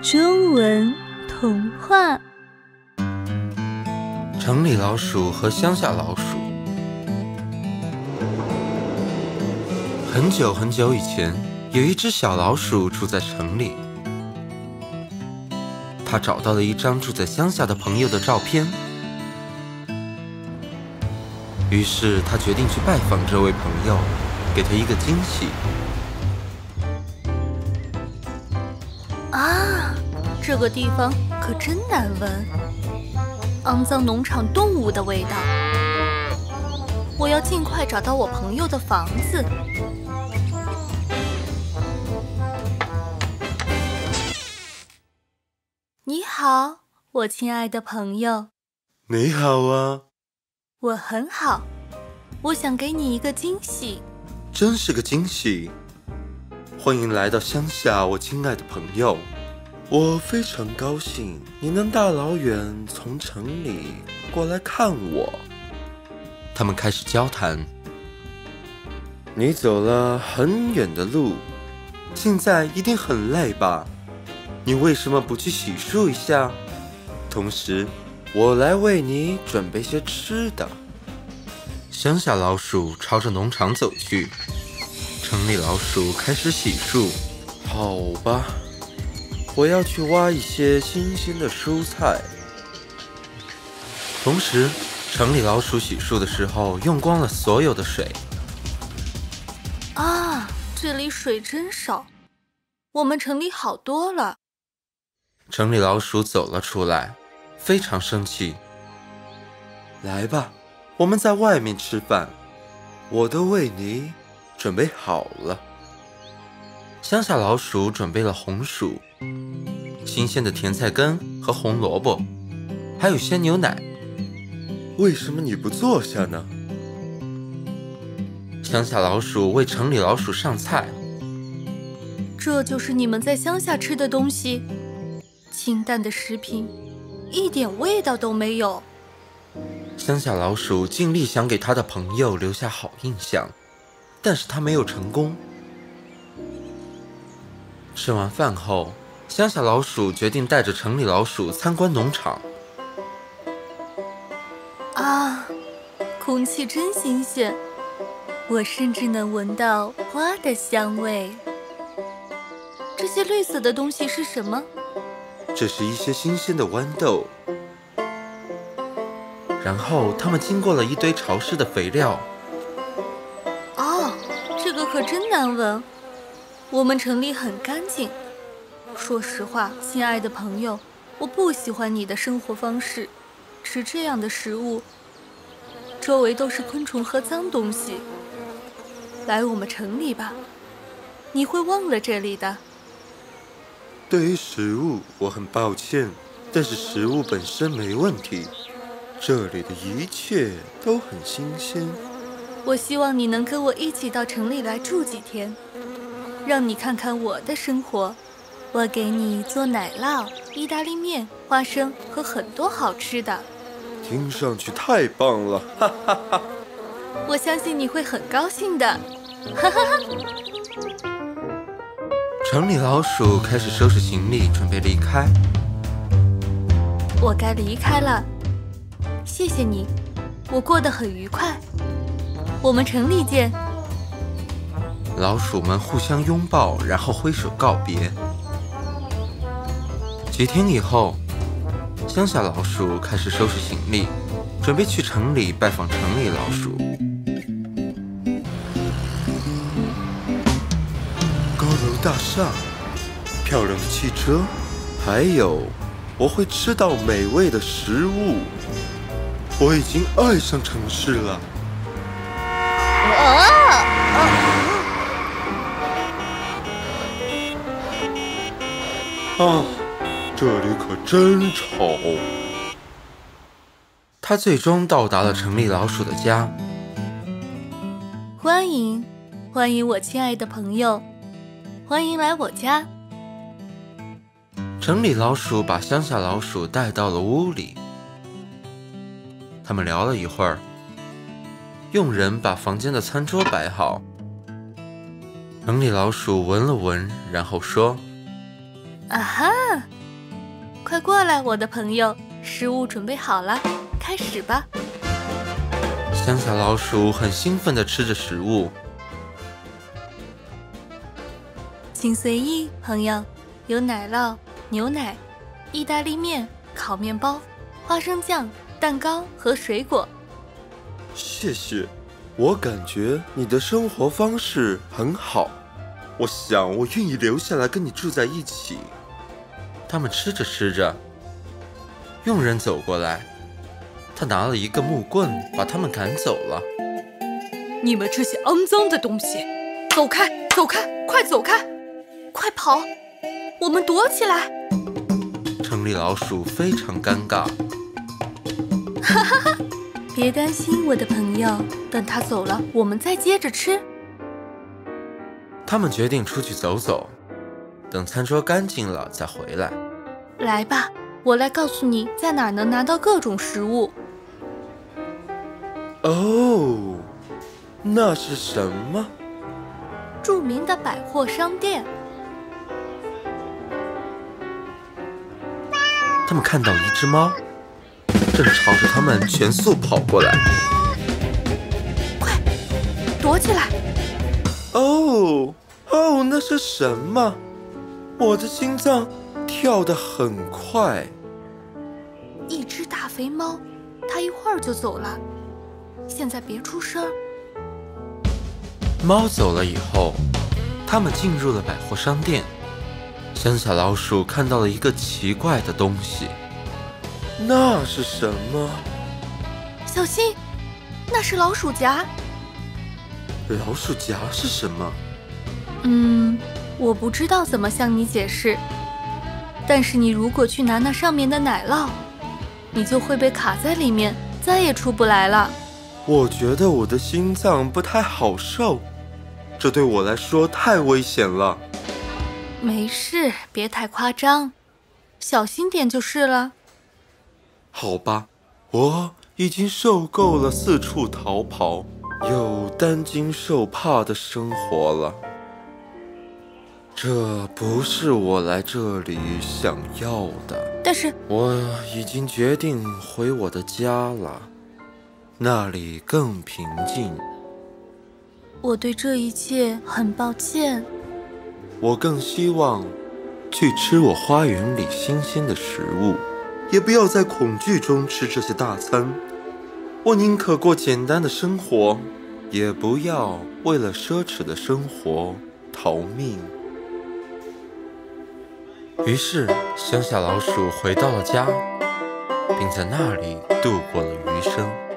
中文童话：城里老鼠和乡下老鼠。很久很久以前，有一只小老鼠住在城里。它找到了一张住在乡下的朋友的照片，于是他决定去拜访这位朋友，给他一个惊喜。啊，这个地方可真难闻，肮脏农场动物的味道。我要尽快找到我朋友的房子。你好，我亲爱的朋友。你好啊，我很好。我想给你一个惊喜。真是个惊喜！欢迎来到乡下，我亲爱的朋友。我非常高兴你能大老远从城里过来看我。他们开始交谈。你走了很远的路，现在一定很累吧？你为什么不去洗漱一下？同时，我来为你准备些吃的。乡下老鼠朝着农场走去，城里老鼠开始洗漱。好吧，我要去挖一些新鲜的蔬菜。同时，城里老鼠洗漱的时候用光了所有的水。啊，这里水真少，我们城里好多了。城里老鼠走了出来，非常生气。来吧，我们在外面吃饭，我都为你准备好了。乡下老鼠准备了红薯、新鲜的甜菜根和红萝卜，还有鲜牛奶。为什么你不坐下呢？乡下老鼠为城里老鼠上菜。这就是你们在乡下吃的东西。清淡的食品，一点味道都没有。乡下老鼠尽力想给他的朋友留下好印象，但是他没有成功。吃完饭后，乡下老鼠决定带着城里老鼠参观农场。啊，空气真新鲜，我甚至能闻到花的香味。这些绿色的东西是什么？这是一些新鲜的豌豆，然后他们经过了一堆潮湿的肥料。难闻。我们城里很干净。说实话，亲爱的朋友，我不喜欢你的生活方式，吃这样的食物，周围都是昆虫和脏东西。来我们城里吧，你会忘了这里的。对于食物，我很抱歉，但是食物本身没问题。这里的一切都很新鲜。我希望你能跟我一起到城里来住几天，让你看看我的生活。我给你做奶酪、意大利面、花生和很多好吃的。听上去太棒了，哈哈哈！我相信你会很高兴的，哈哈哈。城里老鼠开始收拾行李，准备离开。我该离开了，谢谢你，我过得很愉快。我们城里见。老鼠们互相拥抱，然后挥手告别。几天以后，乡下老鼠开始收拾行李，准备去城里拜访城里老鼠。高楼大厦，漂亮的汽车，还有我会吃到美味的食物。我已经爱上城市了。啊，这里可真丑。他最终到达了城里老鼠的家。欢迎，欢迎我亲爱的朋友。欢迎来我家。城里老鼠把乡下老鼠带到了屋里，他们聊了一会儿。佣人把房间的餐桌摆好。城里老鼠闻了闻，然后说：“啊哈！快过来，我的朋友，食物准备好了，开始吧。乡下老鼠很兴奋地吃着食物。请随意，朋友，有奶酪、牛奶、意大利面、烤面包、花生酱、蛋糕和水果。谢谢，我感觉你的生活方式很好。我想，我愿意留下来跟你住在一起。他们吃着吃着，佣人走过来，他拿了一个木棍，把他们赶走了。你们这些肮脏的东西，走开，走开，快走开，快跑！我们躲起来。城里老鼠非常尴尬。哈哈哈！别担心，我的朋友，等他走了，我们再接着吃。他们决定出去走走。等餐桌干净了再回来。来吧，我来告诉你在哪儿能拿到各种食物。哦，那是什么？著名的百货商店。他们看到一只猫，正朝着他们全速跑过来。快，躲起来！哦哦，那是什么？我的心脏跳得很快。一只大肥猫，它一会儿就走了。现在别出声。猫走了以后，他们进入了百货商店。乡下老鼠看到了一个奇怪的东西。那是什么？小心，那是老鼠夹。老鼠夹是什么？嗯。我不知道怎么向你解释，但是你如果去拿那上面的奶酪，你就会被卡在里面，再也出不来了。我觉得我的心脏不太好受，这对我来说太危险了。没事，别太夸张，小心点就是了。好吧，我已经受够了四处逃跑又担惊受怕的生活了。这不是我来这里想要的，但是我已经决定回我的家了，那里更平静。我对这一切很抱歉。我更希望去吃我花园里新鲜的食物，也不要在恐惧中吃这些大餐。我宁可过简单的生活，也不要为了奢侈的生活逃命。于是，乡下老鼠回到了家，并在那里度过了余生。